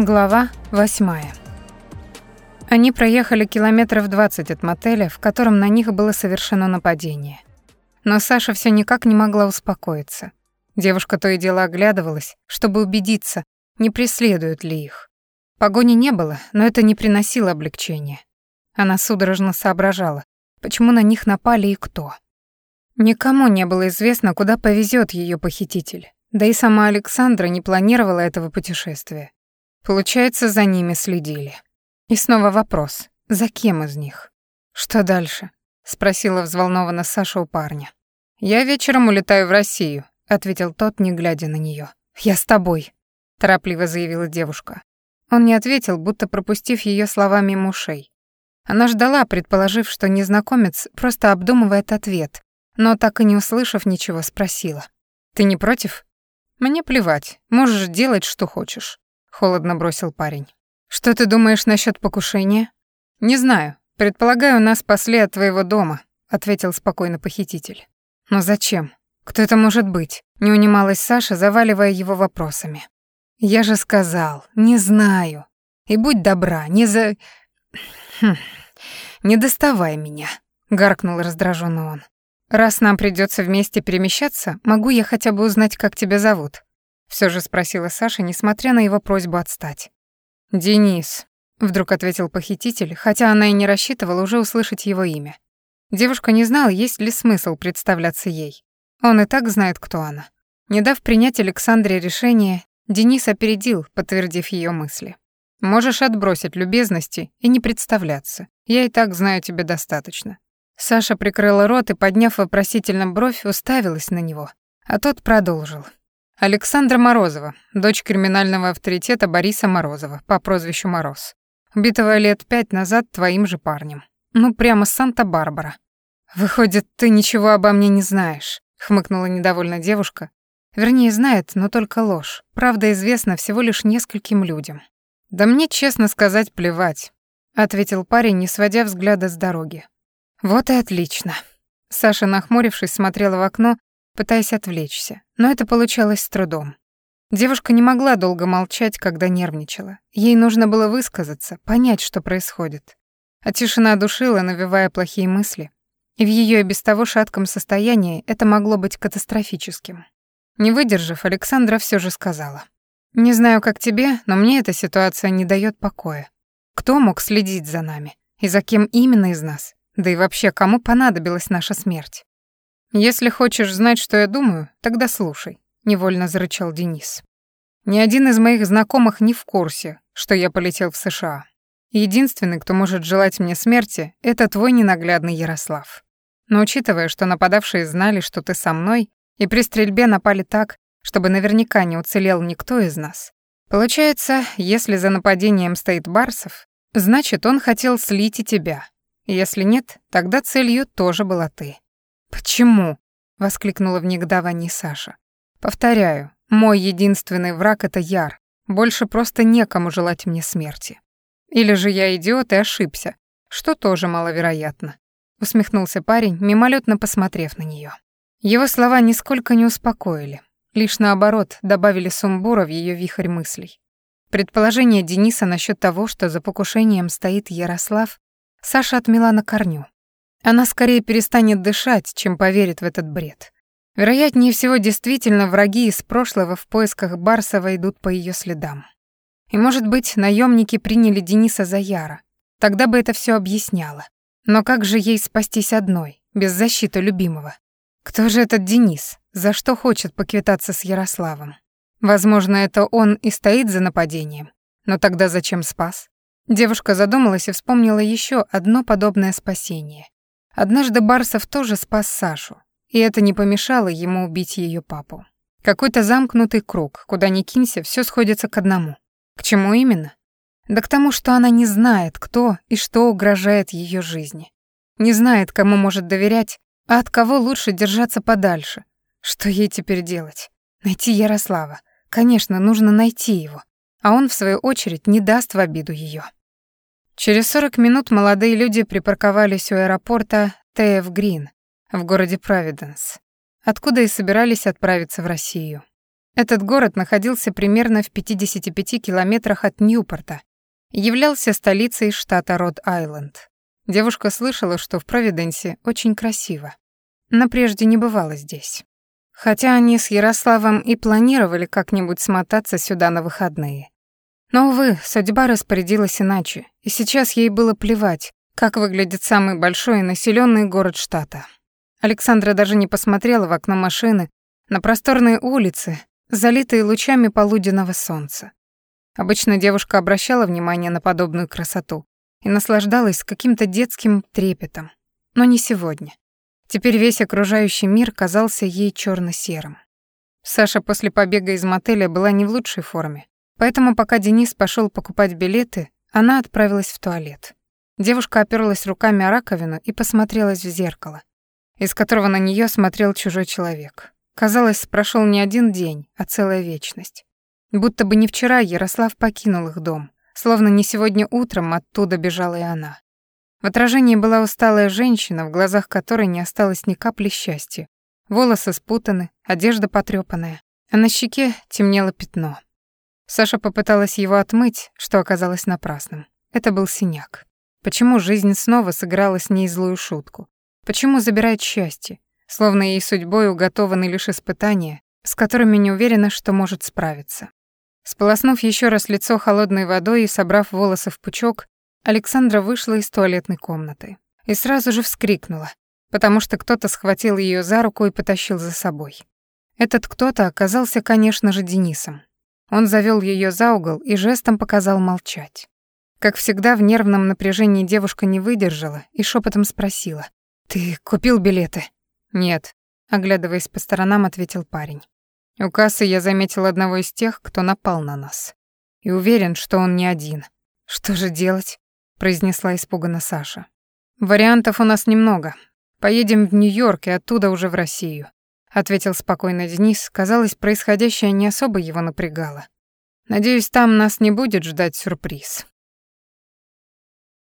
Глава восьмая. Они проехали километров двадцать от мотеля, в котором на них было совершено нападение. Но Саша все никак не могла успокоиться. Девушка то и дело оглядывалась, чтобы убедиться, не преследуют ли их. Погони не было, но это не приносило облегчения. Она судорожно соображала, почему на них напали и кто. Никому не было известно, куда повезет ее похититель. Да и сама Александра не планировала этого путешествия. Получается, за ними следили. И снова вопрос, за кем из них? Что дальше? спросила взволнованно Саша у парня. Я вечером улетаю в Россию, ответил тот, не глядя на нее. Я с тобой, торопливо заявила девушка. Он не ответил, будто пропустив ее слова мимо ушей. Она ждала, предположив, что незнакомец просто обдумывает ответ, но так и не услышав ничего, спросила: "Ты не против?" "Мне плевать, можешь делать, что хочешь" холодно бросил парень. Что ты думаешь насчет покушения? Не знаю. Предполагаю, нас спасли от твоего дома, ответил спокойно похититель. Но зачем? Кто это может быть? Не унималась Саша, заваливая его вопросами. Я же сказал, не знаю. И будь добра, не за хм. Не доставай меня, гаркнул раздраженно он. Раз нам придется вместе перемещаться, могу я хотя бы узнать, как тебя зовут? Все же спросила Саша, несмотря на его просьбу отстать. «Денис», — вдруг ответил похититель, хотя она и не рассчитывала уже услышать его имя. Девушка не знала, есть ли смысл представляться ей. Он и так знает, кто она. Не дав принять Александре решение, Денис опередил, подтвердив ее мысли. «Можешь отбросить любезности и не представляться. Я и так знаю тебя достаточно». Саша прикрыла рот и, подняв вопросительно бровь, уставилась на него, а тот продолжил. Александра Морозова, дочь криминального авторитета Бориса Морозова по прозвищу Мороз. Убитого лет пять назад твоим же парнем. Ну, прямо Санта-Барбара. Выходит, ты ничего обо мне не знаешь, хмыкнула недовольно девушка. Вернее, знает, но только ложь. Правда известна всего лишь нескольким людям. Да мне, честно сказать, плевать, ответил парень, не сводя взгляда с дороги. Вот и отлично. Саша, нахмурившись, смотрела в окно пытаясь отвлечься, но это получалось с трудом. Девушка не могла долго молчать, когда нервничала. Ей нужно было высказаться, понять, что происходит. А тишина душила, навевая плохие мысли. И в ее и без того шатком состоянии это могло быть катастрофическим. Не выдержав, Александра все же сказала. «Не знаю, как тебе, но мне эта ситуация не дает покоя. Кто мог следить за нами? И за кем именно из нас? Да и вообще, кому понадобилась наша смерть? «Если хочешь знать, что я думаю, тогда слушай», — невольно зарычал Денис. «Ни один из моих знакомых не в курсе, что я полетел в США. Единственный, кто может желать мне смерти, это твой ненаглядный Ярослав. Но учитывая, что нападавшие знали, что ты со мной, и при стрельбе напали так, чтобы наверняка не уцелел никто из нас, получается, если за нападением стоит Барсов, значит, он хотел слить и тебя. Если нет, тогда целью тоже была ты. «Почему?» — воскликнула в негодовании Саша. «Повторяю, мой единственный враг — это Яр. Больше просто некому желать мне смерти. Или же я идиот и ошибся, что тоже маловероятно», — усмехнулся парень, мимолетно посмотрев на нее. Его слова нисколько не успокоили, лишь наоборот добавили сумбура в ее вихрь мыслей. Предположение Дениса насчет того, что за покушением стоит Ярослав, Саша отмела на корню. Она скорее перестанет дышать, чем поверит в этот бред. Вероятнее всего, действительно, враги из прошлого в поисках Барсова идут по ее следам. И, может быть, наемники приняли Дениса за Яра. Тогда бы это все объясняло. Но как же ей спастись одной, без защиты любимого? Кто же этот Денис? За что хочет поквитаться с Ярославом? Возможно, это он и стоит за нападением. Но тогда зачем спас? Девушка задумалась и вспомнила еще одно подобное спасение. Однажды Барсов тоже спас Сашу, и это не помешало ему убить ее папу. Какой-то замкнутый круг, куда ни кинься, все сходится к одному. К чему именно? Да к тому, что она не знает, кто и что угрожает ее жизни. Не знает, кому может доверять, а от кого лучше держаться подальше. Что ей теперь делать? Найти Ярослава. Конечно, нужно найти его. А он, в свою очередь, не даст в обиду ее. Через 40 минут молодые люди припарковались у аэропорта ТФ Грин в городе Провиденс, откуда и собирались отправиться в Россию. Этот город находился примерно в 55 километрах от Ньюпорта являлся столицей штата Род-Айленд. Девушка слышала, что в Провиденсе очень красиво, но прежде не бывала здесь. Хотя они с Ярославом и планировали как-нибудь смотаться сюда на выходные. Но, увы, судьба распорядилась иначе, и сейчас ей было плевать, как выглядит самый большой и населенный город штата. Александра даже не посмотрела в окно машины на просторные улицы, залитые лучами полуденного солнца. Обычно девушка обращала внимание на подобную красоту и наслаждалась каким-то детским трепетом, но не сегодня. Теперь весь окружающий мир казался ей черно серым Саша после побега из мотеля была не в лучшей форме, поэтому пока Денис пошел покупать билеты, она отправилась в туалет. Девушка оперлась руками о раковину и посмотрелась в зеркало, из которого на нее смотрел чужой человек. Казалось, прошел не один день, а целая вечность. Будто бы не вчера Ярослав покинул их дом, словно не сегодня утром оттуда бежала и она. В отражении была усталая женщина, в глазах которой не осталось ни капли счастья. Волосы спутаны, одежда потрёпанная, а на щеке темнело пятно. Саша попыталась его отмыть, что оказалось напрасным. Это был синяк. Почему жизнь снова сыграла с ней злую шутку? Почему забирает счастье? словно ей судьбой уготованы лишь испытания, с которыми не уверена, что может справиться. Сполоснув еще раз лицо холодной водой и собрав волосы в пучок, Александра вышла из туалетной комнаты и сразу же вскрикнула, потому что кто-то схватил ее за руку и потащил за собой. Этот кто-то оказался, конечно же, Денисом. Он завел ее за угол и жестом показал молчать. Как всегда, в нервном напряжении девушка не выдержала и шепотом спросила. «Ты купил билеты?» «Нет», — оглядываясь по сторонам, ответил парень. «У кассы я заметил одного из тех, кто напал на нас. И уверен, что он не один. Что же делать?» — произнесла испуганно Саша. «Вариантов у нас немного. Поедем в Нью-Йорк и оттуда уже в Россию», — ответил спокойно Денис. Казалось, происходящее не особо его напрягало. «Надеюсь, там нас не будет ждать сюрприз».